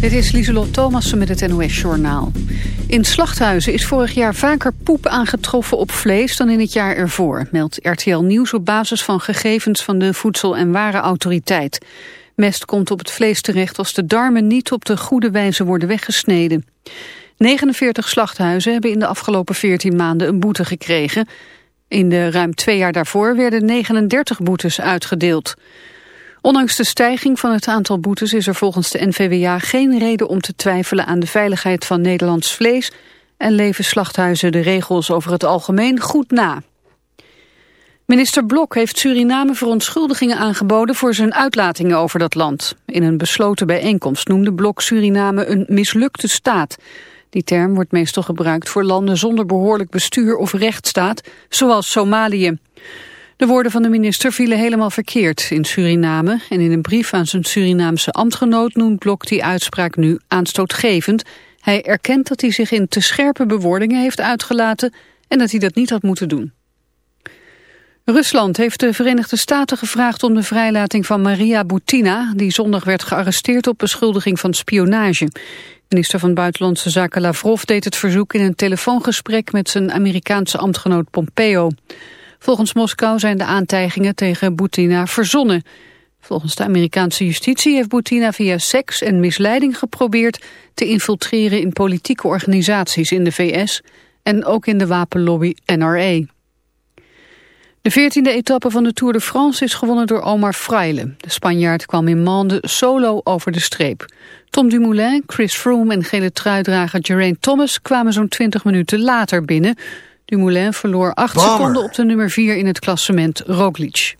Dit is Lieselot Thomassen met het NOS-journaal. In slachthuizen is vorig jaar vaker poep aangetroffen op vlees dan in het jaar ervoor, meldt RTL Nieuws op basis van gegevens van de Voedsel- en Warenautoriteit. Mest komt op het vlees terecht als de darmen niet op de goede wijze worden weggesneden. 49 slachthuizen hebben in de afgelopen 14 maanden een boete gekregen. In de ruim twee jaar daarvoor werden 39 boetes uitgedeeld. Ondanks de stijging van het aantal boetes is er volgens de NVWA geen reden om te twijfelen aan de veiligheid van Nederlands vlees en leven slachthuizen de regels over het algemeen goed na. Minister Blok heeft Suriname verontschuldigingen aangeboden voor zijn uitlatingen over dat land. In een besloten bijeenkomst noemde Blok Suriname een mislukte staat. Die term wordt meestal gebruikt voor landen zonder behoorlijk bestuur of rechtsstaat, zoals Somalië. De woorden van de minister vielen helemaal verkeerd in Suriname... en in een brief aan zijn Surinaamse ambtgenoot noemt Blok die uitspraak nu aanstootgevend. Hij erkent dat hij zich in te scherpe bewoordingen heeft uitgelaten... en dat hij dat niet had moeten doen. Rusland heeft de Verenigde Staten gevraagd om de vrijlating van Maria Butina... die zondag werd gearresteerd op beschuldiging van spionage. Minister van Buitenlandse Zaken Lavrov deed het verzoek in een telefoongesprek... met zijn Amerikaanse ambtgenoot Pompeo. Volgens Moskou zijn de aantijgingen tegen Butina verzonnen. Volgens de Amerikaanse justitie heeft Butina via seks en misleiding geprobeerd te infiltreren in politieke organisaties in de VS en ook in de wapenlobby NRA. De veertiende etappe van de Tour de France is gewonnen door Omar Fraile. De Spanjaard kwam in Mande solo over de streep. Tom Dumoulin, Chris Froome en gele truidrager Geraint Thomas kwamen zo'n 20 minuten later binnen... Dumoulin verloor 8 seconden op de nummer 4 in het klassement Roglic.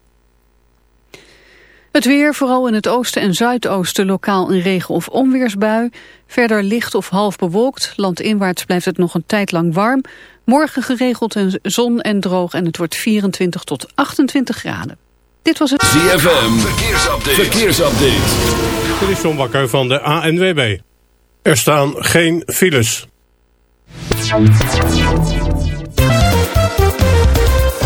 Het weer, vooral in het oosten en zuidoosten, lokaal een regen- of onweersbui. Verder licht of half bewolkt. Landinwaarts blijft het nog een tijd lang warm. Morgen geregeld een zon en droog en het wordt 24 tot 28 graden. Dit was het... ZFM, verkeersupdate. verkeersupdate. Dit is John Bakker van de ANWB. Er staan geen files.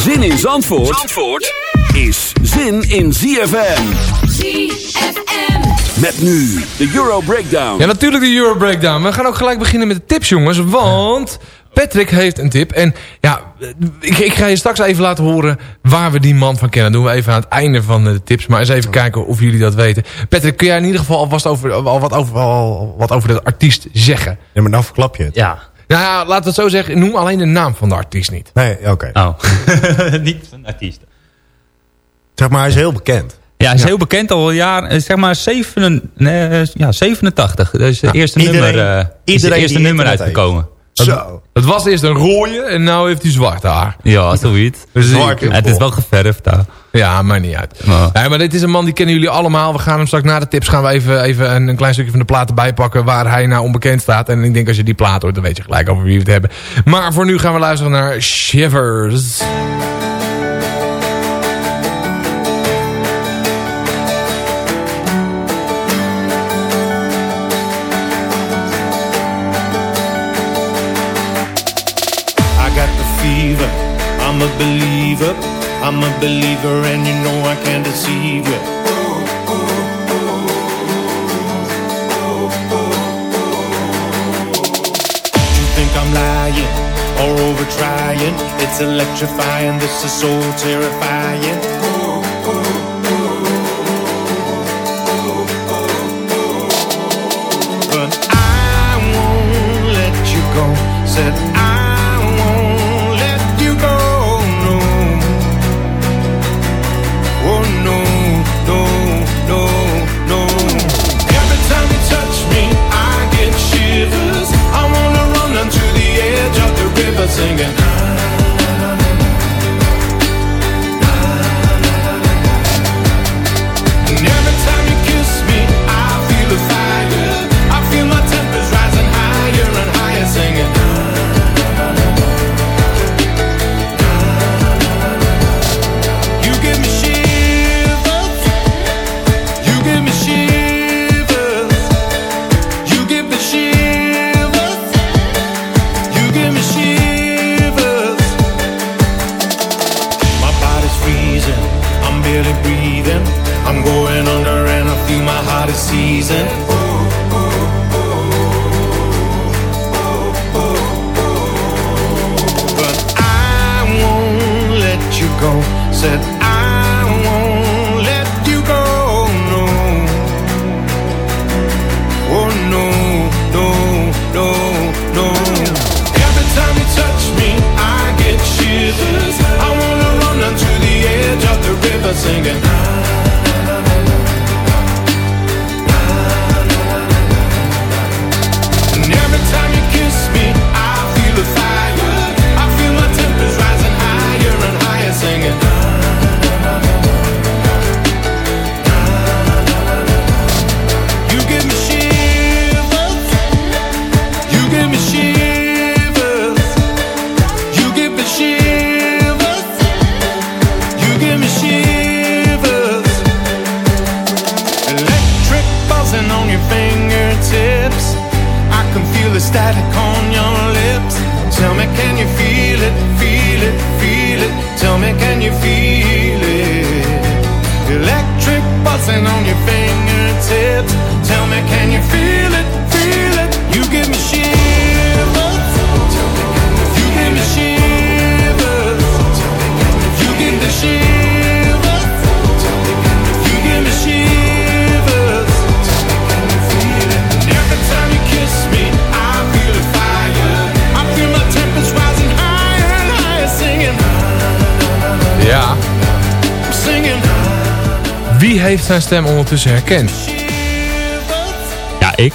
Zin in Zandvoort, Zandvoort is zin in ZFM. ZFM. Met nu de Euro Breakdown. Ja, natuurlijk de Euro Breakdown. We gaan ook gelijk beginnen met de tips, jongens. Want Patrick heeft een tip. En ja, ik, ik ga je straks even laten horen waar we die man van kennen. Dat doen we even aan het einde van de tips. Maar eens even kijken of jullie dat weten. Patrick, kun jij in ieder geval alvast over, al wat, over, al wat over de artiest zeggen? Ja, maar dan verklap je het. Ja. Nou ja, laten we het zo zeggen. Noem alleen de naam van de artiest niet. Nee, oké. Oh. Niet een artiest. Zeg maar, hij is heel bekend. Ja, hij is heel bekend al een jaar, eh, zeg maar 7, nee, ja, 87. Dus het eerste iedereen- nummer, eh, is het iedereen eerste die nummer uitgekomen. Zo. Het was eerst een rode en nu heeft hij zwart haar. Ja, zoiets. Dus Het is wel geverfd daar. Ja, maakt niet uit. Nee, maar dit is een man die kennen jullie allemaal. We gaan hem straks na de tips gaan we even, even een, een klein stukje van de platen bijpakken waar hij nou onbekend staat. En ik denk als je die plaat hoort, dan weet je gelijk over wie we het hebben. Maar voor nu gaan we luisteren naar Shivers. I got the fever. I'm a believer. I'm a believer, and you know I can't deceive you. You think I'm lying or over trying? It's electrifying. This is so terrifying. Singing. Wie heeft zijn stem ondertussen herkend? Ja, ik.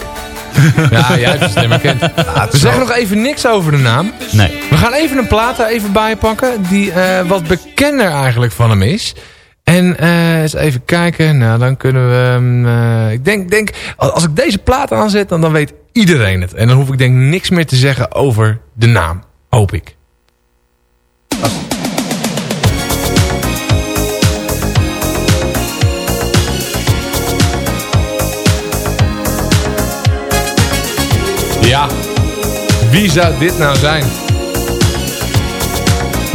Ja, jij hebt zijn stem herkend. We zeggen nog even niks over de naam. Nee. We gaan even een plaat er even bij pakken. Die eh, wat bekender eigenlijk van hem is. En eh, eens even kijken. Nou, dan kunnen we eh, ik denk, denk, als ik deze plaat aanzet, dan, dan weet iedereen het. En dan hoef ik denk niks meer te zeggen over de naam. Hoop ik. Ja, wie zou dit nou zijn?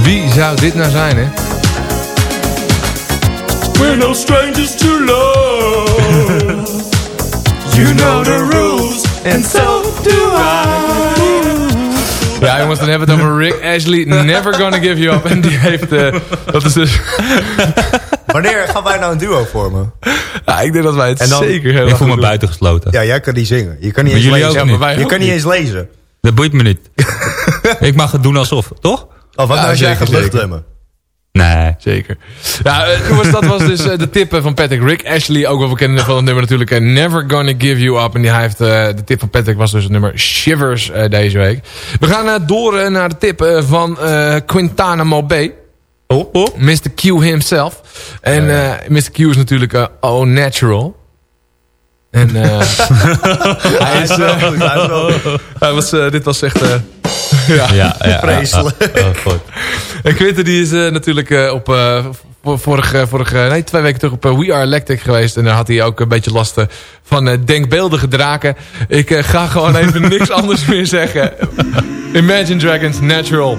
Wie zou dit nou zijn, hè? We're no strangers to love. you know the rules, and so do I. Ja, jongens, dan hebben we het over Rick Ashley. Never gonna give you up. En die heeft... eh, dat is dus... Wanneer gaan wij nou een duo vormen? ja, ik denk dat wij het En dan- zeker heel Ik voel me buitengesloten. Ja, jij kan niet zingen. Je kan niet Maar eens lezen. ook niet. maar wij je kan niet eens lezen. Dat boeit me niet. ik mag het doen alsof, toch? Of wat Ja, nou als jij gaat zeker. Nee. Zeker. Ja, jongens, dat was dus eh, de tip eh, van Patrick. Rick Ashley, ook wel bekend van het nummer natuurlijk. Never Gonna Give You Up. En die hij heeft, de tip van Patrick was dus het nummer Shivers deze week. We gaan door naar de tip van Quintana Mobé. Oh, oh. Mr. Q himself. En Mr. Q is natuurlijk Oh Natural. En eh, hij is... Goed, hij is wel goed. hij was, eh, dit was echt... eh, ja. Ja, ja, Vreselijk. ja. Oh. En Quinten die is natuurlijk eh, op eh, vor- vorige, vorige, nee, twee weken terug op We Are Electric geweest. En daar had hij ook een beetje last van denkbeeldige draken. Ik eh, ga gewoon even niks anders meer zeggen. Imagine Dragons Natural.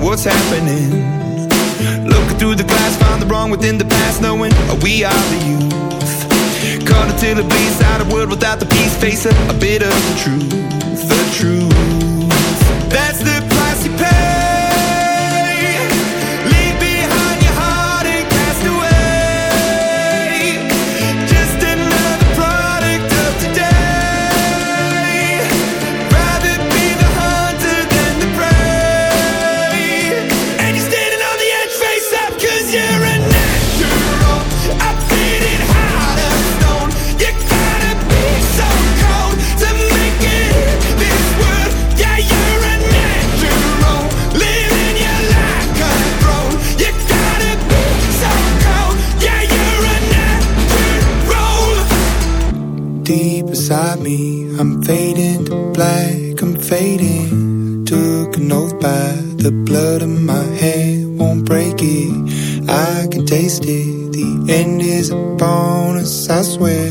what's happening. Looking through the glass, find the wrong within the past, knowing we are the youth. Caught until it bleeds out a world without the peace, facing a bit of the truth, the truth. That's the fading to black, I'm fading. Took an oath by the blood of my hand, won't break it. I can taste it. The end is upon us, I swear.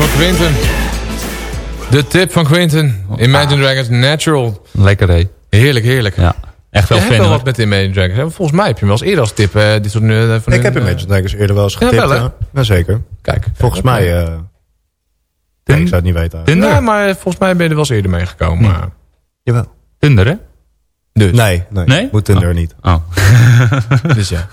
Van Quinten. De tip van Quinten. Imagine Dragons Natural. Lekker hé. Heerlijk, heerlijk. Ja, echt wel Je hebt wel wat met Imagine Dragons. hè? Volgens mij heb je hem wel eens eerder als tip. eh, dit soort, eh, van Ik heb hun, eh, Imagine Dragons eerder wel eens Ja, getipt. wel, hè? ja. Jazeker. Kijk. Volgens mij... eh nee, ik zou het niet weten. Tinder? Ja, maar volgens mij ben je er wel eens eerder meegekomen. maar- Jawel. Tinder hè? Dus. Nee, nee. Nee? Moet Tinder niet. Oh. Dus ja.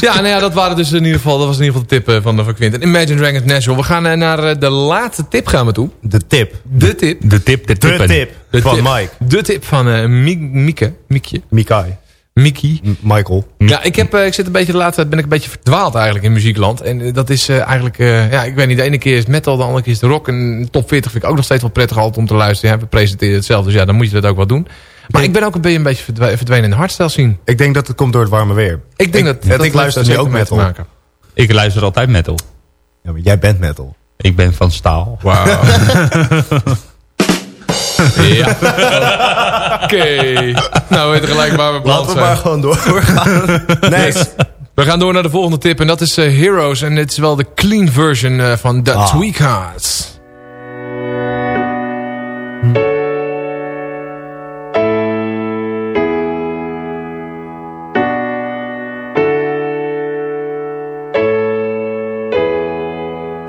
Ja, nou ja, dat waren dus in ieder geval, dat was in ieder geval de tip eh, van, de van Quinten. Imagine Dragons Natural. We gaan eh, naar eh, de laatste tip gaan we toe. De tip. De tip. De tip, de De tip De van tip. Mike. De tip van eh Mieke. Mieke. Miekje. Mikai. Mickey. M- Michael. Ja, ik, heb, eh, ik zit een beetje de laatste tijd ben ik een beetje verdwaald eigenlijk in muziekland. En eh, dat is eh, eigenlijk, eh, ja, ik weet niet, de ene keer is metal, de andere keer is de rock. En top 40 vind ik ook nog steeds wel prettig altijd om te luisteren. Ja, we presenteren het zelf, dus ja, dan moet je dat ook wel doen. Maar ik ben ook een beetje, een beetje verdwe- verdwenen in de hardstyle zien. Ik denk dat het komt door het warme weer. Ik denk dat, het- dat ik luister nu ook te metal. maken. Ik luister altijd metal. Ja, maar jij bent metal. Ik ben van staal. Wauw. ja. Oké. Nou, we weten gelijk waar we beland Laten we maar gewoon doorgaan. Next. We gaan door naar de volgende tip en dat is eh, Heroes. En dit is wel de clean version eh, van The Ah. Tweakers.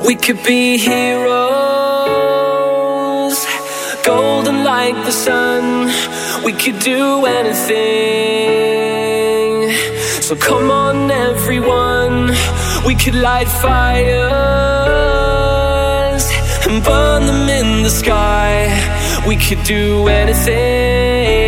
We could be heroes, golden like the sun. We could do anything. So come on, everyone. We could light fires and burn them in the sky. We could do anything.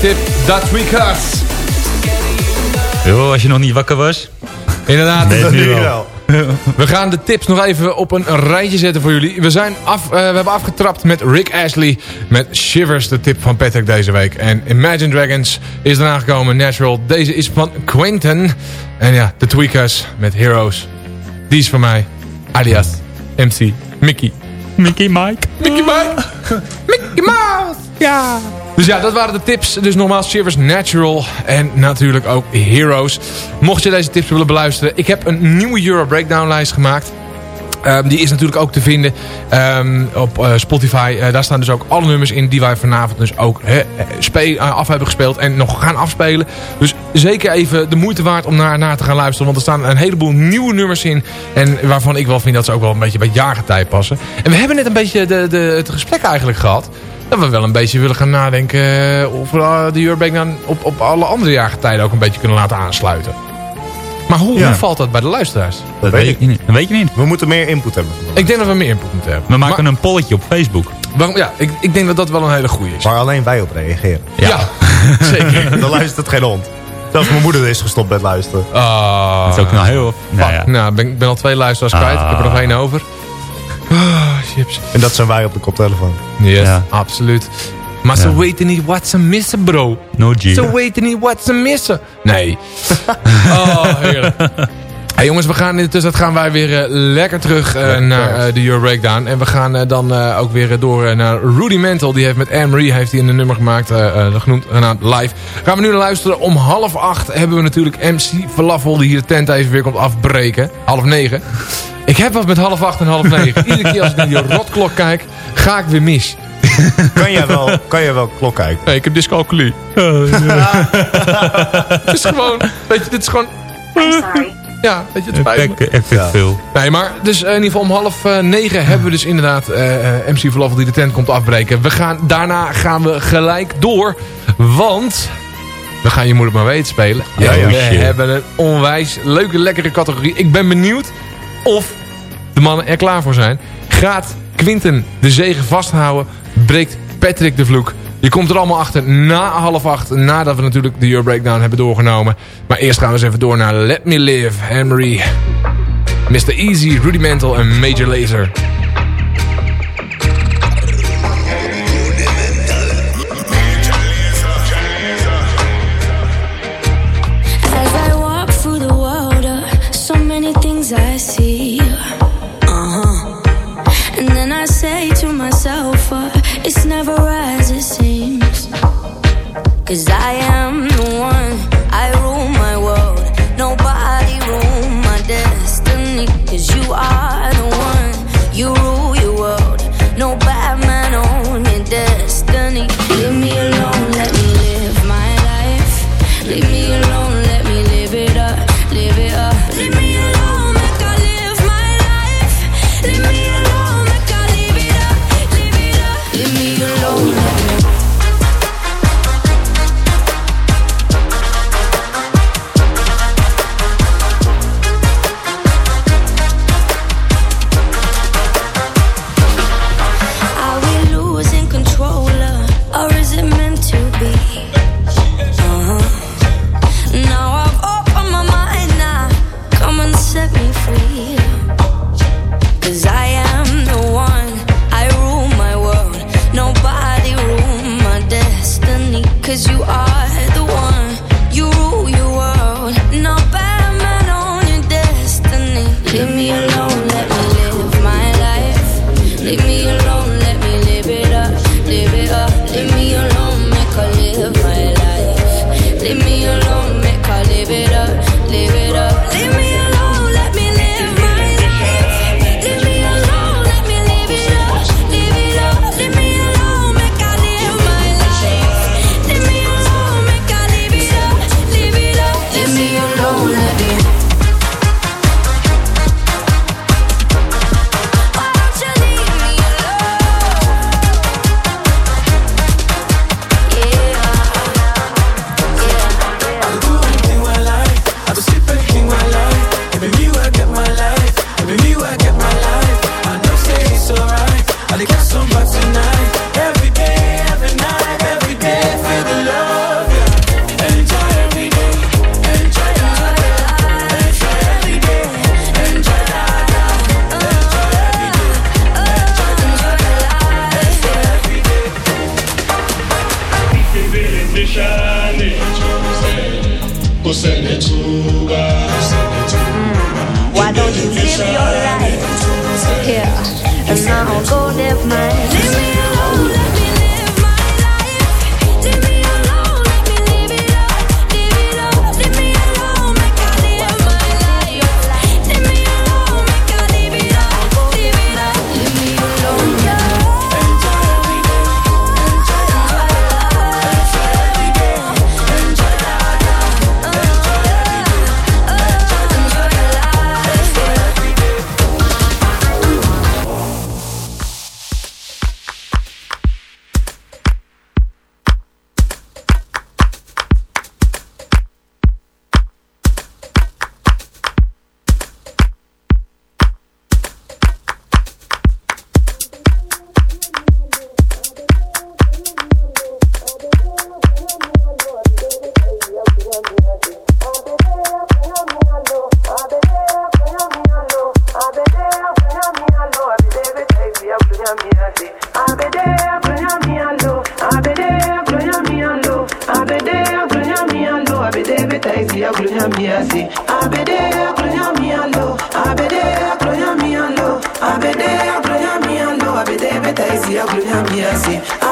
Tip, dat weekers. Yo, als je nog niet wakker was. Inderdaad. Nee, Dat nu wel. wel. We gaan de tips nog even op een rijtje zetten voor jullie. We, zijn af, eh, we hebben afgetrapt met Rick Ashley. Met Shivers, de tip van Patrick deze week. En Imagine Dragons is eraan gekomen. Natural. Deze is van Quentin. En ja, de Tweakers met Heroes. Die is van mij. Alias MC Mickey. Mickey Mike. Mickey Mouse. Mickey Mouse. Ja. Dus ja, dat waren de tips. Dus nogmaals, Shivers Natural en natuurlijk ook Heroes. Mocht je deze tips willen beluisteren, ik heb een nieuwe Euro Breakdown lijst gemaakt. Ehm, die is natuurlijk ook te vinden ehm, op eh, Spotify. Eh, daar staan dus ook alle nummers in die wij vanavond dus ook hè, eh, af hebben gespeeld en nog gaan afspelen. Dus zeker even de moeite waard om naar, naar te gaan luisteren. Want er staan een heleboel nieuwe nummers in. En waarvan ik wel vind dat ze ook wel een beetje bij jaargetij passen. En we hebben net een beetje de, de, het gesprek eigenlijk gehad. Dat we wel een beetje willen gaan nadenken eh, of we eh, de Euro Breakdown op, op alle andere jaargetijden ook een beetje kunnen laten aansluiten. Maar hoe, Ja. hoe valt dat bij de luisteraars? Dat weet ik. niet. Dat weet je niet. We moeten meer input hebben. Ik denk dat we meer input moeten hebben. We maken een polletje op Facebook. Waarom, ja, ik, ik denk dat dat wel een hele goede is. Waar alleen wij op reageren. Ja, zeker. Dan luistert geen hond. Zelfs mijn moeder is gestopt met luisteren. Ah, Dat is ook nou heel... Nou ja. Nou, ben, ik ben al twee luisteraars kwijt. Ik heb er nog één over. Chips. En dat zijn wij op de koptelefoon. Yes, Ja. absoluut. Maar ze weten niet wat ze missen, bro. No G. Ze weten niet wat ze missen. Nee. oh, heerlijk. Hey jongens, we gaan in de tussentijd gaan wij weer eh, lekker terug eh, naar eh, de Euro Breakdown. En we gaan dan eh, ook weer door naar Rudimental. Die heeft met Anne-Marie heeft hij een nummer gemaakt, eh, eh, genoemd, genaamd Live. Gaan we nu naar luisteren. Om half acht hebben we natuurlijk MC Falafel die hier de tent even weer komt afbreken. Half negen. Ik heb wat met half acht en half negen. Iedere keer als ik naar die rotklok kijk, ga ik weer mis. Kan jij wel, kan jij wel klok kijken? Nee, ik heb dyscalculie. Het is gewoon, weet je, dit is gewoon... Ja, weet je, het spijt me. Ik vind het veel. Nee, maar dus in ieder geval om half eh, negen hebben we dus inderdaad eh, eh, MC Falafel die de tent komt afbreken. We gaan, daarna gaan we gelijk door, want we gaan Je Moet Het Maar Weten spelen. Ja, ja. we Shit. hebben een onwijs leuke, lekkere categorie. Ik ben benieuwd of de mannen er klaar voor zijn. Gaat Quinten de zegen vasthouden? Breekt Patrick de vloek? Je komt er allemaal achter na half acht. Nadat we natuurlijk de Euro Breakdown hebben doorgenomen. Maar eerst gaan we eens even door naar Let Me Live, Henry. Mr. Easy, Rudimental en Major Lazer. Then I say to myself, uh, it's never as it seems. Cause I am the one, I rule my world. Nobody rule my destiny. Cause you are En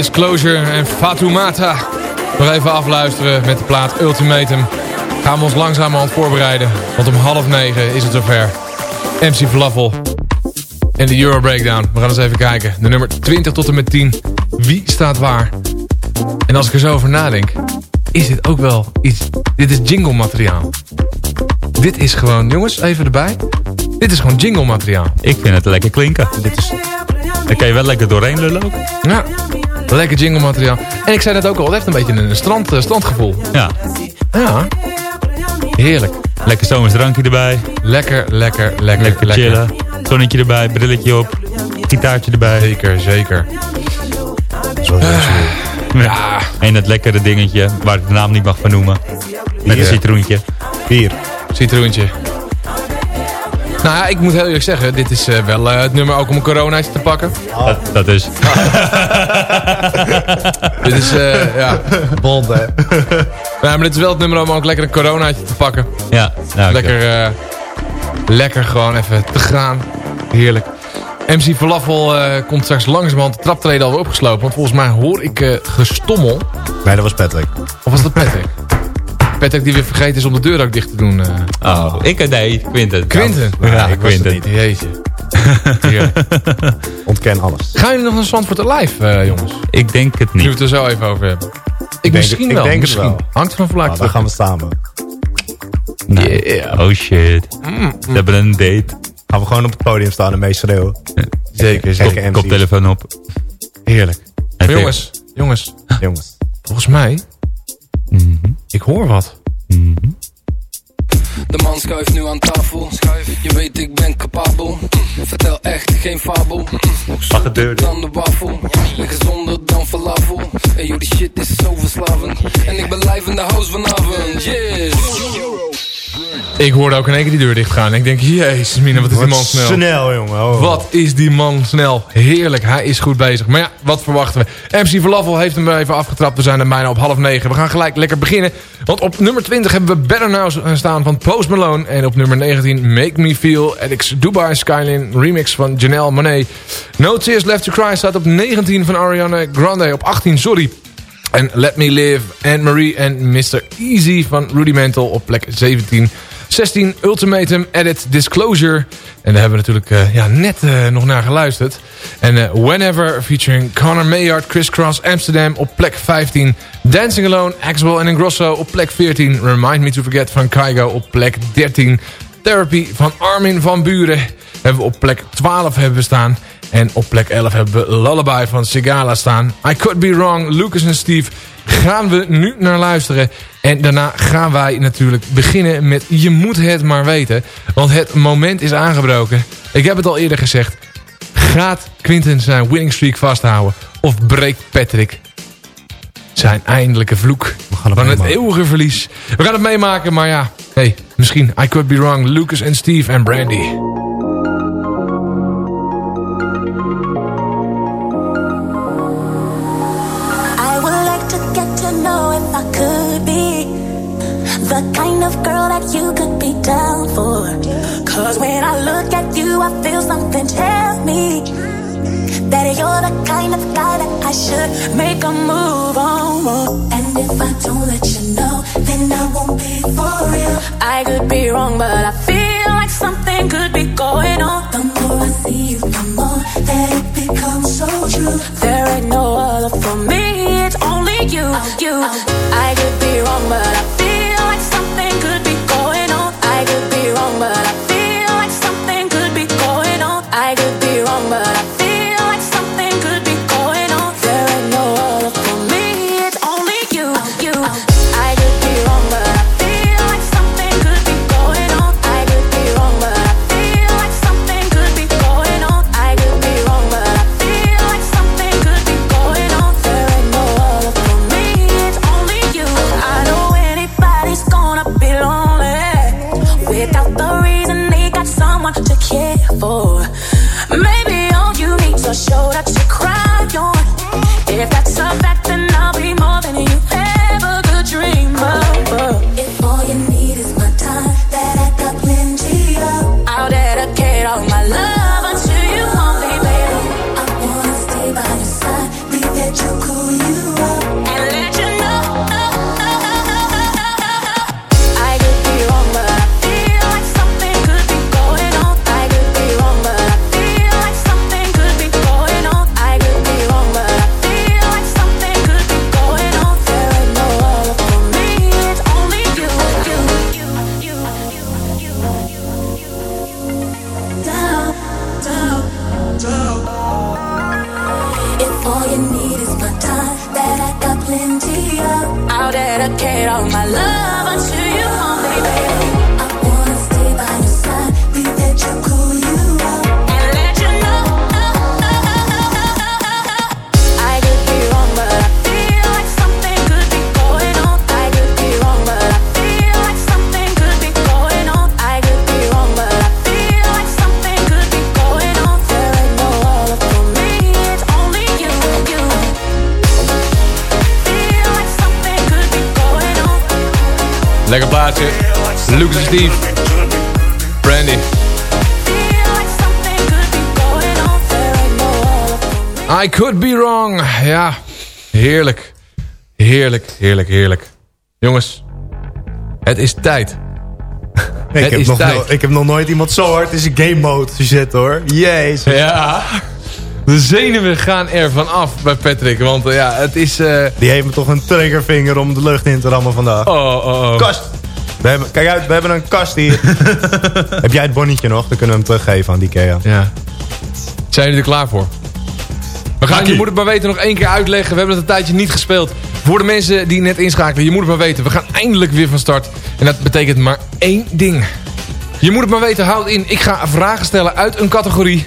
Disclosure en Fatoumata nog even afluisteren met de plaat Ultimatum... gaan we ons langzamerhand voorbereiden. Want om half negen is het zover. MC Fluffel en de Euro Breakdown. We gaan eens even kijken. De nummer 20 tot en met 10. Wie staat waar? En als ik er zo over nadenk... is dit ook wel iets... Dit is jingle materiaal. Dit is gewoon... Jongens, even erbij. Dit is gewoon jingle materiaal. Ik vind het lekker klinken. Dit is, daar kan je wel lekker doorheen lullen ook. Ja, lekker jingle materiaal. En ik zei net ook al, het heeft een beetje een strand, eh, strandgevoel. Ja. Ja, heerlijk. Lekker zomers drankje erbij. Lekker, lekker, lekker, Lekker chillen. Zonnetje erbij, brilletje op. Gitaartje erbij. Zeker, zeker. Ja. En het lekkere dingetje, waar ik de naam niet mag van noemen. Met een citroentje. Bier. Citroentje. Nou ja, ik moet heel eerlijk zeggen, dit is eh, wel eh, het nummer ook om een coronaatje te pakken. Dat, dat is. Dit is, eh, ja. Bond, hè. Ja, maar dit is wel het nummer om ook lekker een coronaatje te pakken. Ja, nou, Lekker, eh, lekker gewoon even te gaan. Heerlijk. MC Falafel eh, komt straks langzamerhand de traptreden alweer opgeslopen. Want volgens mij hoor ik gestommel. Nee, dat was Patrick. Of was dat Patrick? Patrick die weer vergeten is om de deur ook dicht te doen. Oh, ik nee, Quinten. Quinten? Ja, ik was het Quinten. niet. Jeetje. Ontken alles. Gaan jullie nog naar Zandvoort Alive, eh, jongens? Ik denk het Nu we niet. het er zo even over hebben. Ik, denk misschien het- ik wel. denk het misschien. wel. Hangt van vlak. Nou, dan gaan we samen. Yeah. Oh shit. Mm, We hebben een date. Gaan we gewoon op het podium staan en mee schreeuwen. Zeker, zeker. MC's. Koptelefoon op. Heerlijk. Maar jongens, jongens. Jongens. Volgens mij, Mhm. ik hoor wat. Mhm. De man schuift nu aan tafel. Je weet ik ben capabel. Vertel echt geen fabel. Het deur Dan de wafel. En gezonder dan falafel. En joh, die shit is zo verslavend. En ik ben live in de house vanavond. Yes. Ik hoorde ook in één keer die deur dicht gaan. En ik denk, jezus mina, wat is die man snel. snel, jongen. Oh. Wat is die man snel. Heerlijk, hij is goed bezig. Maar ja, wat verwachten we? MC Falafel heeft hem even afgetrapt. We zijn er bijna op half negen. We gaan gelijk lekker beginnen. Want op nummer 20 hebben we Better Now staan van Post Malone. En op nummer 19 Make Me Feel. Alex Dubai Skyline remix van Janelle Monet. No Tears Left to Cry staat op 19 van Ariana Grande. Op 18, sorry. En Let Me Live, Anne-Marie en Mr. Easy van Rudimental op plek 17. 16, Ultimatum, Edit, Disclosure. En daar hebben we natuurlijk eh, ja, net eh, nog naar geluisterd. En eh, Whenever featuring Connor Mayard, Chris Cross, Amsterdam op plek 15. Dancing Alone, Axwell en Ingrosso op plek 14. Remind Me To Forget van Kygo op plek 13. Therapy van Armin van Buren hebben we op plek 12 hebben we staan. En op plek 11 hebben we Lullaby van Sigala staan. I Could Be Wrong, Lucas en Steve gaan we nu naar luisteren. En daarna gaan wij natuurlijk beginnen met Je moet het maar weten. Want het moment is aangebroken. Ik heb het al eerder gezegd. Gaat Quinten zijn winning streak vasthouden? Of breekt Patrick zijn eindelijke vloek gaan het van het eeuwige verlies? We gaan het meemaken, maar ja. Hey, misschien I Could Be Wrong. Lucas en Steve en Brandy. Move on. And if I don't let you know, then I won't be for real. I could be wrong, but I feel like something could be going on. The more I see you, the more that it becomes so true. There ain't no other for me, Steve. Brandy. I could be wrong. Ja, heerlijk. Heerlijk, heerlijk, heerlijk. Jongens, het is tijd. Ik het heb, is nog tijd. no- ik heb nog nooit iemand zo hard in zijn game mode gezet hoor. Jezus. Ja, de zenuwen gaan er van af bij Patrick. Want eh, ja, het is... eh, Die heeft me toch een triggervinger om de lucht in te rammen vandaag. oh, oh, oh. Kast. We hebben, kijk uit, we hebben een kast hier. heb jij het bonnetje nog? Dan kunnen we hem teruggeven aan die Ikea. Ja. Zijn jullie er klaar voor? We gaan, je moet het maar weten, nog één keer uitleggen. We hebben het een tijdje niet gespeeld. Voor de mensen die net inschakelen, je moet het maar weten. We gaan eindelijk weer van start. En dat betekent maar één ding. Je moet het maar weten, houd in. Ik ga vragen stellen uit een categorie...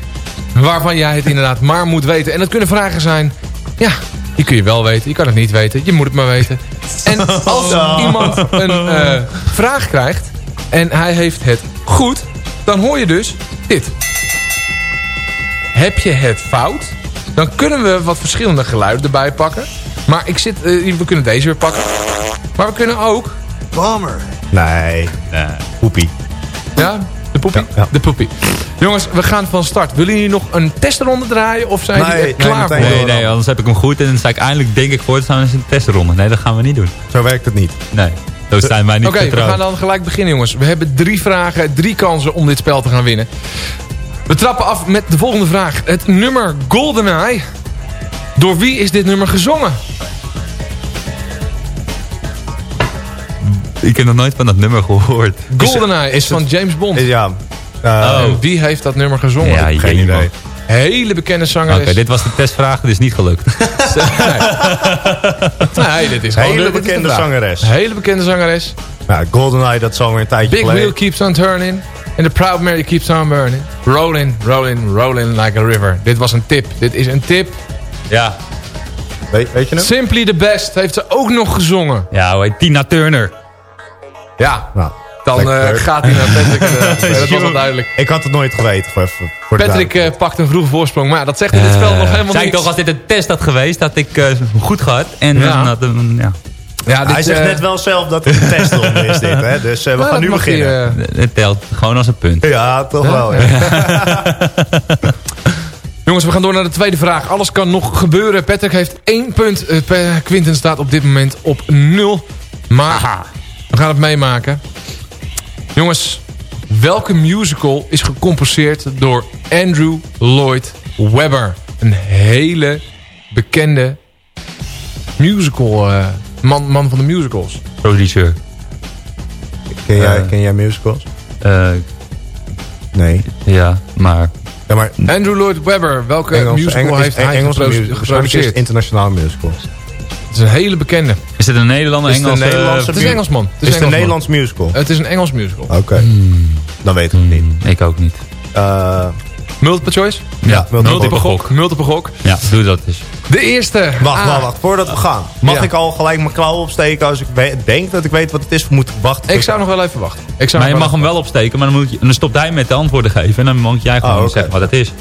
waarvan jij het inderdaad maar moet weten. En dat kunnen vragen zijn... Ja, die kun je wel weten, je kan het niet weten. Je moet het maar weten. En als iemand een eh, vraag krijgt... en hij heeft het goed... dan hoor je dus dit. Heb je het fout? Dan kunnen we wat verschillende geluiden erbij pakken. Maar ik zit, eh, we kunnen deze weer pakken. Maar we kunnen ook... Bomber. Nee. Nee. Poepie. Ja, de poepie? De poepie. Jongens, we gaan van start. Willen jullie nog een testronde draaien? Of zijn jullie klaar voor? Nee, nee, anders heb ik hem goed. En dan sta ik eindelijk, denk ik, voor te staan in een testronde. Nee, dat gaan we niet doen. Zo werkt het niet. Nee, zo zijn wij niet Oké, we gaan dan gelijk beginnen jongens. We hebben drie vragen, drie kansen om dit spel te gaan winnen. We trappen af met de volgende vraag. Het nummer GoldenEye. Door wie is dit nummer gezongen? Ik heb nog nooit van dat nummer gehoord. GoldenEye is van James Bond. Ja. En wie heeft dat nummer gezongen? Ja, Geen geen idee. Hele bekende Oké, zangeres. dit was de testvraag, dus niet gelukt. Nee, dit is Hele de- dit is de bekende zangeres. Hele bekende zangeres. Nou, GoldenEye, dat is alweer een tijdje Big geleden. wheel keeps on turning. And the proud Mary keeps on burning. Rolling, rolling, rolling like a river. Dit was een tip. Dit is een tip. ja. Weet, weet je hem? Simply the best heeft ze ook nog gezongen. Ja, hoe heet Tina Turner. Ja, Nou, dan eh, gaat hij naar Patrick. eh, dat was al duidelijk. Ik had het nooit geweten. Voor, voor, Patrick eh, pakt een vroege voorsprong. Maar ja, dat zegt in dit spel nog helemaal Zei ik niks. toch, als dit een test had geweest, had ik eh, goed gehad. En Ja. dan had, dan, ja. Ja, dit, Hij zegt net wel zelf dat het een testronde is dit, hè? Dus we nou, gaan nu beginnen. je, Het telt gewoon als een punt. ja, toch wel. Ja. Jongens, we gaan door naar de tweede vraag. Alles kan nog gebeuren. Patrick heeft één punt. Quinten staat op dit moment op nul. Maar we gaan het meemaken. Jongens, welke musical is gecomposeerd door Andrew Lloyd Webber? Een hele bekende musical, eh, man, man van de musicals. Producer. Ken, jij, Eh. ken jij musicals? Eh, Nee. ja, maar... Ja, maar Andrew Lloyd Webber, welke Engels, musical Engels, heeft hij musicals. geproduceerd? internationale musicals. Het is een hele bekende. Is het een Nederlander, Is het een Engels? Nederlandse Het is Engelsman. Het Is is, het een. Nederlands musical? Het is een Engels musical. Oké. Dan weet ik het niet. Ik ook niet. Eh, Multiple choice? ja, multiple Multiple gok. gok. Multiple gok. Ja, doe dat eens. De eerste. Wacht, Ah, wacht, wacht. Voordat we gaan. Mag Ja. ik al gelijk mijn klauw opsteken als ik denk dat ik weet wat het is? Moet ik wachten? Ik zou nog wel even wachten. Ik zou Maar je mag hem wel opsteken, maar dan, moet je, dan stopt hij met de antwoorden geven. En dan moet jij gewoon Oh, oké. zeggen wat het is.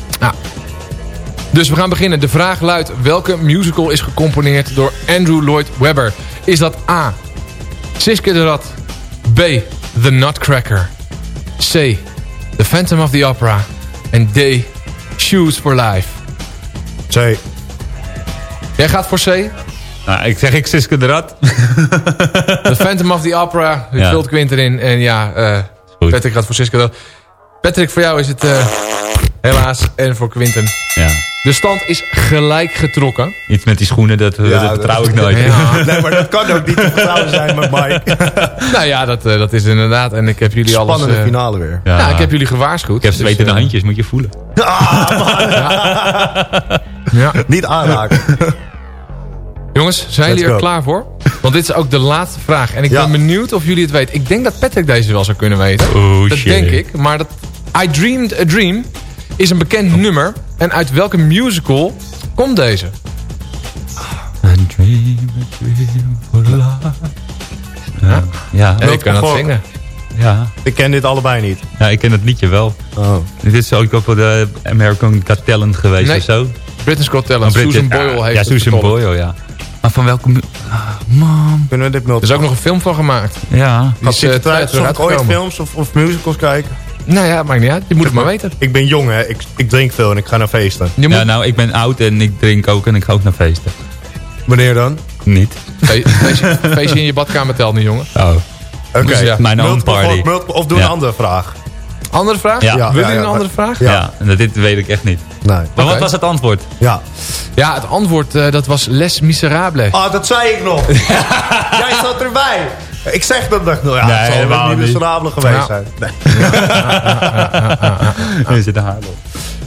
Dus we gaan beginnen. De vraag luidt: welke musical is gecomponeerd door Andrew Lloyd Webber? Is dat A. Siske de Rat. B. The Nutcracker. C. The Phantom of the Opera. En D. Shoes for Life. Zee. Jij gaat voor C. Nou, ik zeg ik Siske de Rat. The Phantom of the Opera. U Ja. vult Quint erin. En ja, eh. Patrick gaat voor Siske de Rat. Patrick, voor jou is het eh, helaas. En voor Quinten. Ja. De stand is gelijk getrokken. Iets met die schoenen, dat, Ja, dat vertrouw ik nooit. Ja. Nee, maar dat kan ook niet te vertrouwen zijn met Mike. nou ja, dat, eh, dat is inderdaad. En ik heb jullie alles... Spannende eh, finale weer. Ja. Ja, ik heb jullie gewaarschuwd. Ik heb Dus, zwetende eh, handjes, moet je voelen. Ja. Niet aanraken. Jongens, zijn jullie er klaar voor? Want dit is ook de laatste vraag. En ik Ja. ben benieuwd of jullie het weten. Ik denk dat Patrick deze wel zou kunnen weten. Oh, dat shit. denk ik. Maar dat I Dreamed a Dream is een bekend nummer. En uit welke musical komt deze? A dream, a dream for life. Ja, ja. En ik kan dat zingen. ja. Ik ken dit allebei niet. ja, ik ken het liedje wel. Oh. Dit is ook op de American Got Talent geweest Nee. of zo. Britain's Got Talent. Oh, Susan Boyle ja, heeft Ja, het Susan. Boyle, ja. Maar van welke... mu- ah, man. Kunnen we dit Er is ook nog een film van gemaakt. Ja. Die Had is je eh, het terug soms ooit films of, of musicals kijken? Nou ja, maakt niet uit. Je moet het maar weten. Ik ben jong, hè. Ik, ik drink veel en ik ga naar feesten. Je moet Ja, nou, ik ben oud en ik drink ook en ik ga ook naar feesten. Wanneer dan? Niet. Fe- feestje, feestje in je badkamer telt niet, jongen. Oh. Oké. Dus ja. Mijn own party. Of doe Ja. een andere vraag. Andere vraag? Ja. Ja, Wil je ja, een andere vraag? Ja, en dit weet ik echt niet. Nee. Maar wat was het antwoord? Ja. Ja, het antwoord eh, dat was Les Miserables. Ah, dat zei ik nog. Jij zat erbij. Ik zeg dat dacht nou ja, Nee, het zal helemaal wel niet miserabele geweest zijn. Nee. Zit een haar op.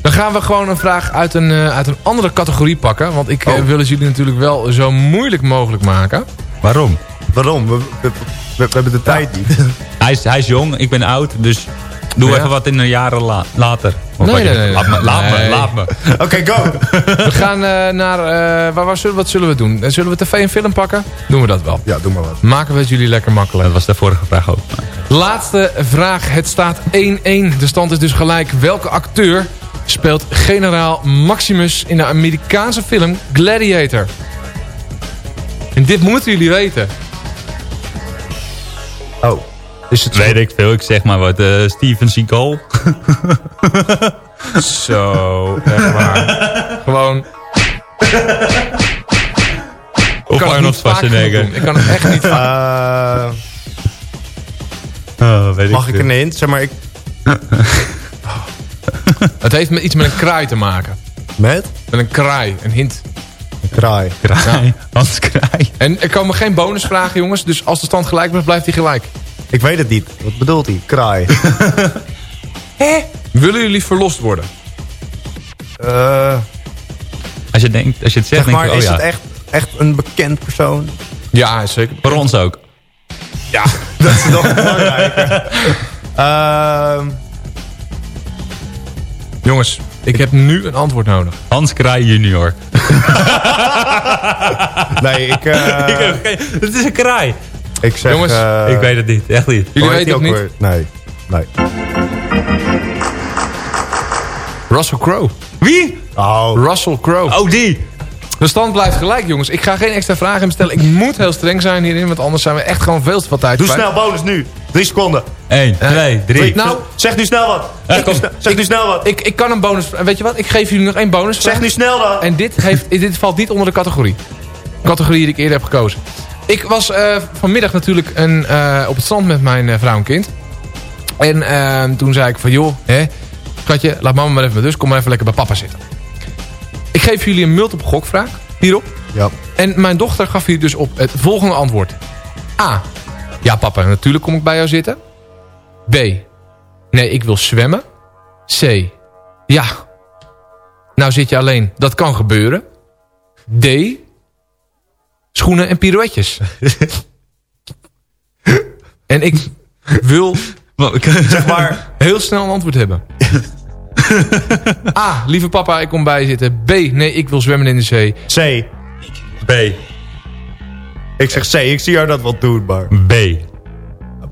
Dan gaan we gewoon een vraag uit een, eh, uit een andere categorie pakken. Want ik eh, Oh. wil het jullie natuurlijk wel zo moeilijk mogelijk maken. Waarom? Waarom? We, we, we- we hebben de tijd niet. Hij is, hij is jong, ik ben oud, dus doe Ja. even wat in de jaren la- later. Nee, Laat me, laat nee. me, laat me. Oké, go. We gaan eh, naar... eh, waar, waar zullen, wat zullen we doen? Eh, Zullen we tv en film pakken? Doen we dat wel. Ja, doe maar wat. Maken we het jullie lekker makkelijk. Dat was de vorige vraag ook. Laatste vraag. Het staat 1-1. De stand is dus gelijk. Welke acteur speelt generaal Maximus in de Amerikaanse film Gladiator? En dit moeten jullie weten. Oh. Is het Weet ik veel, ik zeg maar wat. eh, Steven Seagal. Zo, echt waar. Gewoon... Of Arnold Schwarzenegger. Ik kan het echt niet vaak. Eh, Oh, weet mag ik een hint? Zeg maar, ik... Het heeft met iets met een kraai te maken. Met? Met een kraai, een hint. Kraai. Kraai. Hans Kraai. En er komen geen bonusvragen, jongens. Dus als de stand gelijk blijft, blijft hij gelijk. Ik weet het niet. Wat bedoelt hij? Kraai. Willen jullie verlost worden? Eh, Als je, denkt, als je het zegt, zeg maar, denk je, is oh ja. het echt, echt een bekend persoon? Ja, zeker. Voor ons ook. Ja. Dat is nog belangrijker. Ehm, Jongens, ik heb nu een antwoord nodig. Hans Kraai junior. nee, ik, eh, ik heb geen... Het is een kraai. Ik zeg... Jongens, eh, ik weet het niet, echt niet. Jullie weten het ook niet? weer? Nee. Nee. Russell Crowe. Wie? Oh. Russell Crowe. Oh, die. De stand blijft gelijk, jongens. Ik ga geen extra vragen stellen. Ik moet heel streng zijn hierin, want anders zijn we echt gewoon veel te veel tijd Doe snel bonus nu. Drie seconden. 1, 2, 3. Nou, Zeg nu snel wat. Ja, Zeg, nu, kom. snel, zeg nu snel wat. ik, ik kan een bonus... Weet je wat? Ik geef jullie nog één bonus. Zeg nu snel dan. En dit, heeft, dit valt niet onder de categorie. Categorie die ik eerder heb gekozen. Ik was eh, vanmiddag natuurlijk een, eh, op het strand met mijn eh, vrouw en kind. En eh, toen zei ik van joh, hè, schatje, laat mama maar even met dus. Kom maar even lekker bij papa zitten. Ik geef jullie een multiple gokvraag hierop. Ja. En mijn dochter gaf hier dus op het volgende antwoord. A. Ja papa, natuurlijk kom ik bij jou zitten. B. Nee, ik wil zwemmen. C. Ja. Nou zit je alleen. Dat kan gebeuren. D. Schoenen en pirouetjes. en ik wil Zeg maar. heel snel een antwoord hebben. A. Lieve papa, ik kom bij je zitten. B. Nee, ik wil zwemmen in de zee. C. B. Ik zeg C. Ik zie haar dat wel doen, maar... B.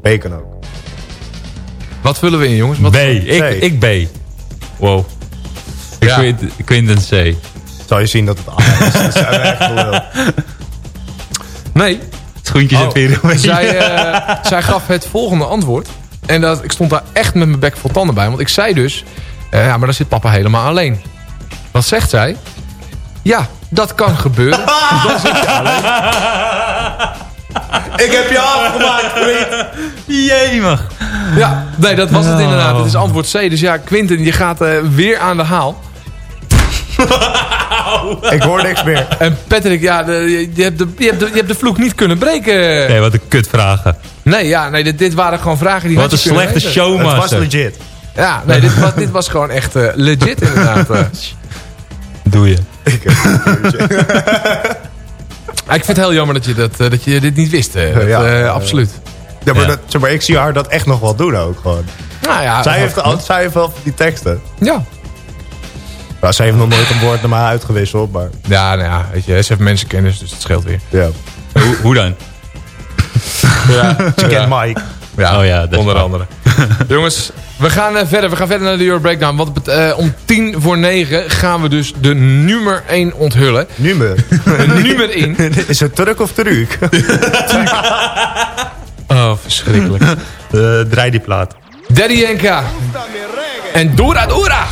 B kan ook. Wat vullen we in, jongens? Wat B. Ik, ik B. Wow. Ik Ja. vind, ik vind een C. Zal je zien dat het A is. Dat zijn we echt Nee. Schoentjes en Oh, pirouetjes. zij, eh, zij gaf het volgende antwoord. En dat, ik stond daar echt met mijn bek vol tanden bij. Want ik zei dus... eh, ja, maar dan zit papa helemaal alleen. Wat zegt zij? Ja, dat kan gebeuren. dan zit je alleen. Ik heb je afgemaakt, vriend. Jemig. Ja, nee, dat was het inderdaad. Het is antwoord C. Dus ja, Quinten, je gaat eh, weer aan de haal. Ik hoor niks meer. En Patrick, ja, de, je, hebt de, je, hebt de, je hebt de vloek niet kunnen breken. Nee, wat een kutvragen. Nee, ja, nee dit, dit waren gewoon vragen die Wat een slechte weten. Het was showmaster. legit. Ja, nee, dit was, dit was gewoon echt eh, legit inderdaad. eh. Doe je. Ah, Ik vind het heel jammer dat je, dat, eh, dat je dit niet wist. eh. Dat, Ja, absoluut. Ja, maar, Ja. Dat, zeg maar ik zie haar dat echt nog wel doen ook gewoon. Nou ja, zij, heeft, al- zij heeft wel die teksten. Ja. Ze heeft nog nooit een woord naar mij uitgewisseld, maar... Ja, nou ja, weet je, ze heeft mensenkennis, dus het scheelt weer. Ja. Hoe, hoe dan? ja, ze Mike. Ja, oh ja onder andere. Jongens, we gaan eh, verder. We gaan verder naar de Euro Breakdown. Want eh, om tien voor negen gaan we dus de nummer 1 onthullen. Nummer? nummer 1. Is het truc of truc? oh, verschrikkelijk. Uh, draai die plaat. Daddy Enka. En Dora Dora.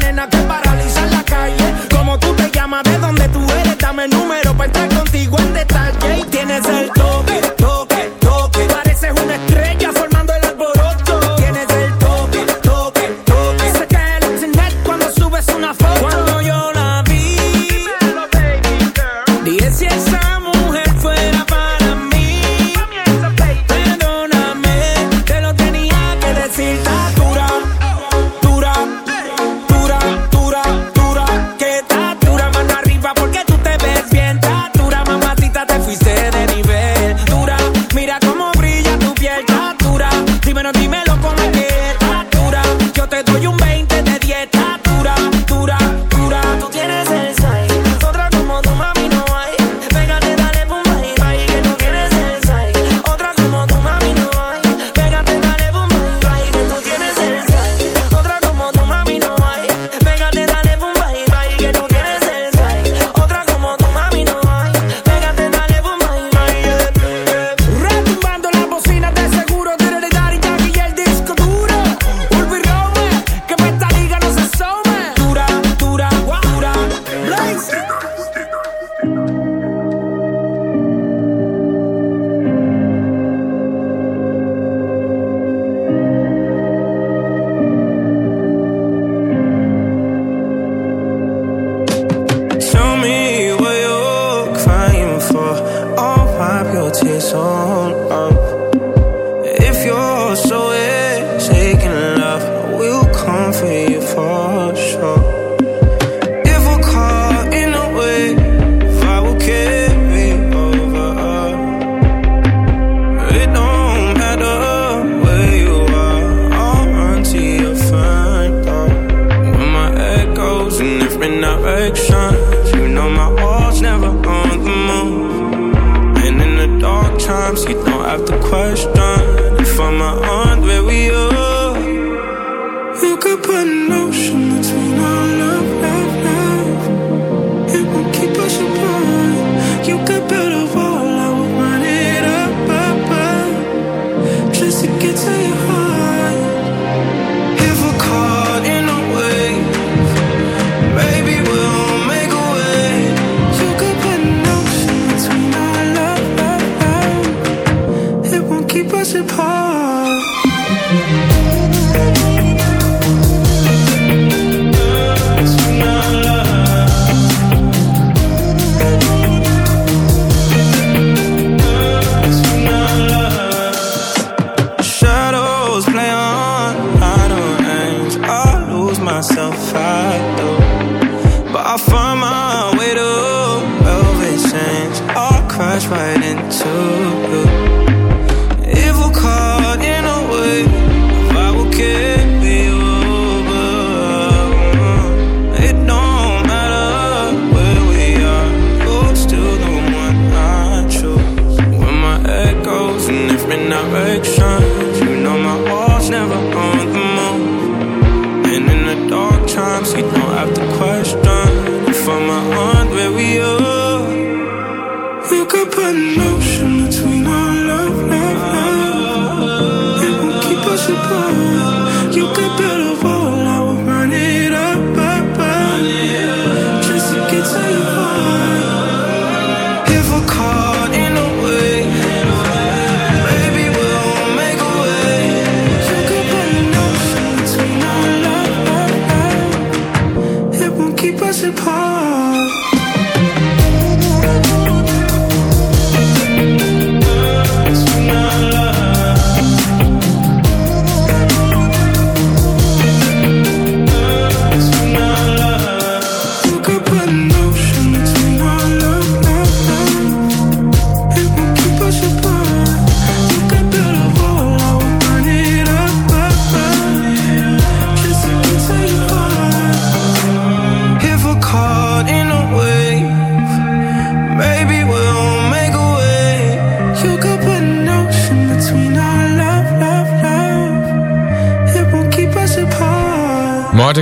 nena que paraliza la calle. Como tú te llamas, de dónde tú eres, dame el número para estar contigo en detalle. Tienes el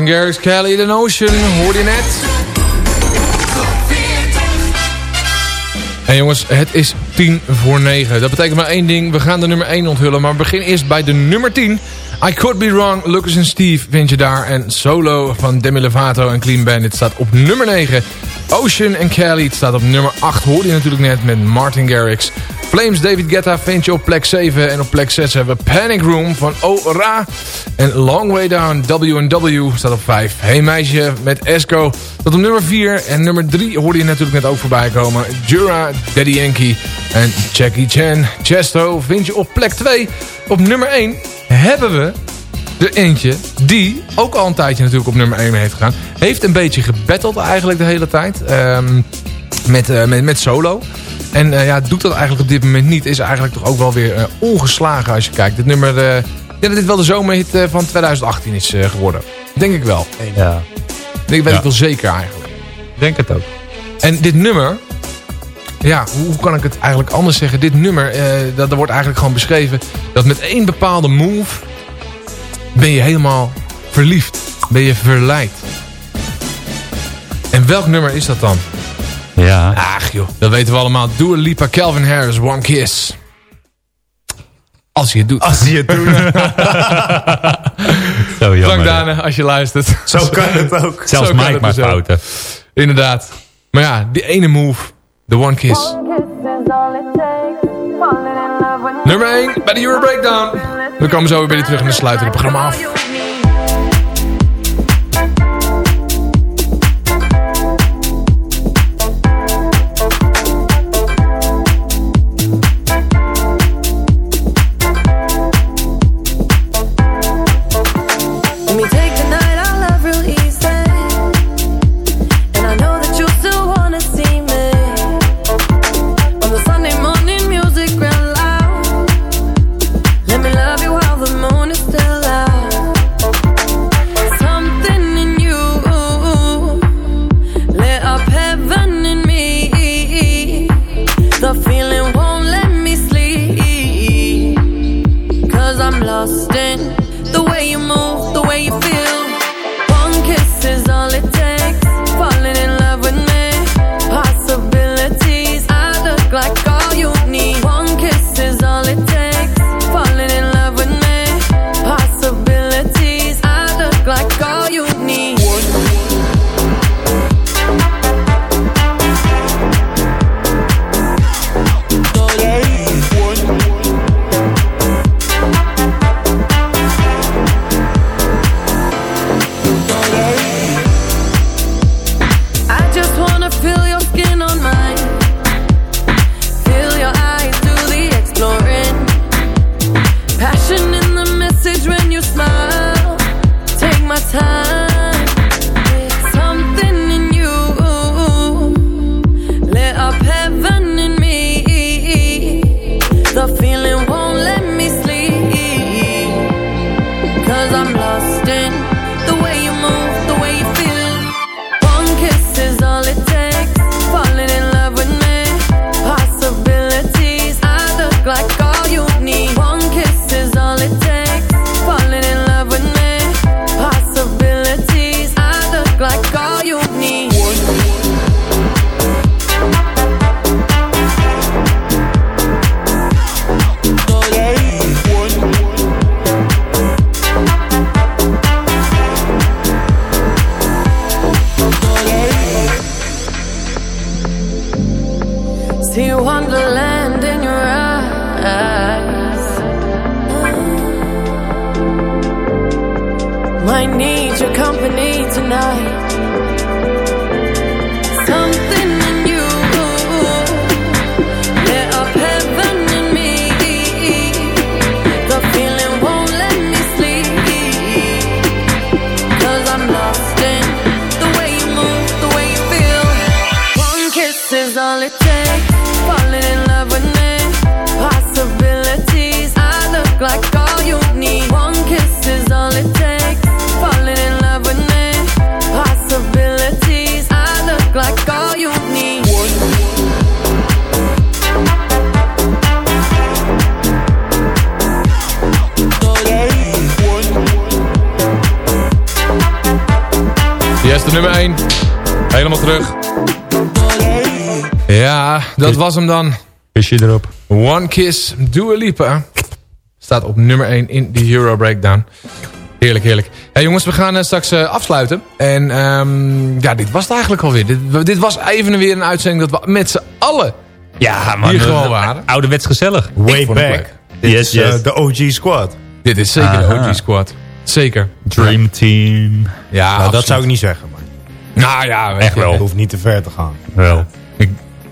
Garrix, Kelly, The Ocean, hoorde je net. En jongens, het is 10 voor 9. Dat betekent maar één ding. We gaan de nummer 1 onthullen. Maar we eerst bij de nummer 10. I Could Be Wrong, Lucas en Steve vind je daar. En Solo van Demi Lovato en Clean Bandit staat op nummer 9. Ocean en Kelly staat op nummer 8. Hoorde je natuurlijk net met Martin Garrix. Flames David Guetta vind je op plek 7. En op plek 6 hebben we Panic Room van Ora. En Long Way Down W&W staat op 5. Hey Meisje met Esco staat op nummer 4. En nummer 3 hoorde je natuurlijk net ook voorbij komen. Jura, Daddy Yankee en Jackie Chan. Chesto vind je op plek 2. Op nummer 1 hebben we er eentje die ook al een tijdje natuurlijk op nummer 1 heeft gegaan. Heeft een beetje gebatteld eigenlijk de hele tijd. Ehm, met, eh, met, met solo. En eh, ja, doet dat eigenlijk op dit moment niet. Is eigenlijk toch ook wel weer eh, ongeslagen als je kijkt. Dit nummer, eh, ik denk dat dit wel de zomerhit eh, van 2018 is eh, geworden. Denk ik wel. Ja. Ik weet Ja. ik wel zeker eigenlijk. Denk het ook. En dit nummer... Ja, hoe, hoe kan ik het eigenlijk anders zeggen? Dit nummer, eh, dat, er wordt eigenlijk gewoon beschreven... dat met één bepaalde move... ben je helemaal verliefd. Ben je verleid. En welk nummer is dat dan? Ja. Ach joh, dat weten we allemaal. Dua Lipa, Calvin Harris, One Kiss. Als hij het doet. Als hij het doet. Zo jammer. Frank Dane, als je luistert. Zo kan het ook. Zelfs Mike het maakt dus fouten. Inderdaad. Maar ja, die ene move. De One Kiss. Nummer 1 bij de Euro Breakdown. We komen zo weer bij je terug en dan sluiten we het programma af. Helemaal terug. Ja, dat was hem dan. Kusje erop. One Kiss, Dua Lipa. Staat op nummer 1 in de Euro Breakdown. Heerlijk, heerlijk. Hey jongens, we gaan eh, straks eh, afsluiten. En ehm, ja, dit was het eigenlijk alweer. Dit, dit was even weer een uitzending dat we met z'n allen Ja, man. hier eh, gewoon waren. Ouderwets gezellig. Way back. Dit Yes, is yes. de OG squad. Dit is zeker de. OG Squad. Zeker. Dream Team. Ja, Nou, dat zou ik niet zeggen. Nou ja, Echt je, wel. het hoeft niet te ver te gaan. Wel. Ik,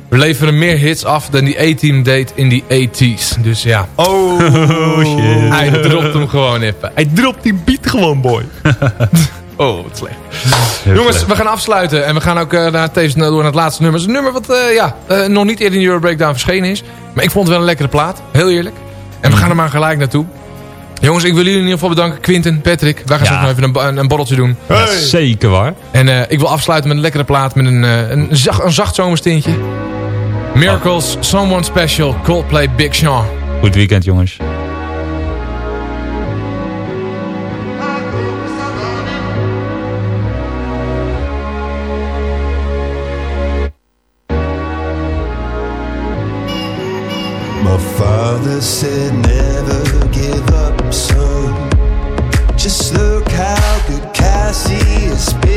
we leveren meer hits af dan die A-Team deed in die 80s. Dus ja. Oh, shit. Hij dropt hem gewoon even. Hij dropt die beat gewoon, boy. oh, wat slecht. Jongens, we gaan afsluiten. En we gaan ook eh, naar, tevens door naar het laatste nummer. Het is een nummer wat eh, ja, eh, nog niet eerder in de Euro Breakdown verschenen is. Maar ik vond het wel een lekkere plaat. Heel eerlijk. En we gaan er maar gelijk naartoe. Jongens, ik wil jullie in ieder geval bedanken. Quinten, Patrick. Wij gaan Ja. zo nog even een, een, een borreltje doen. Ja, zeker waar. En eh, ik wil afsluiten met een lekkere plaat. Met een, eh, een, zacht, een zacht zomerstintje. Miracles, Someone Special, Coldplay, Big Sean. Goed weekend, jongens. My father said see is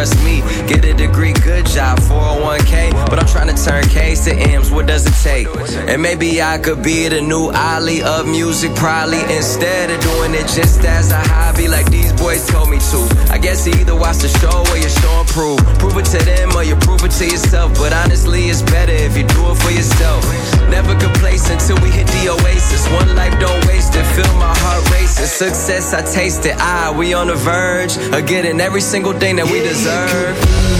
trust me. Get a degree, good job, 401k. Turn K's to M's. What does it take? And maybe I could be the new Ali of music, probably. Instead of doing it just as a hobby, like these boys told me to. I guess you either watch the show or you show and prove. Prove it to them or you prove it to yourself. But honestly, it's better if you do it for yourself. Never complacent till we hit the oasis. One life, don't waste it. Feel my heart racing. Success, I taste it. Ah, we on the verge of getting every single thing that we deserve.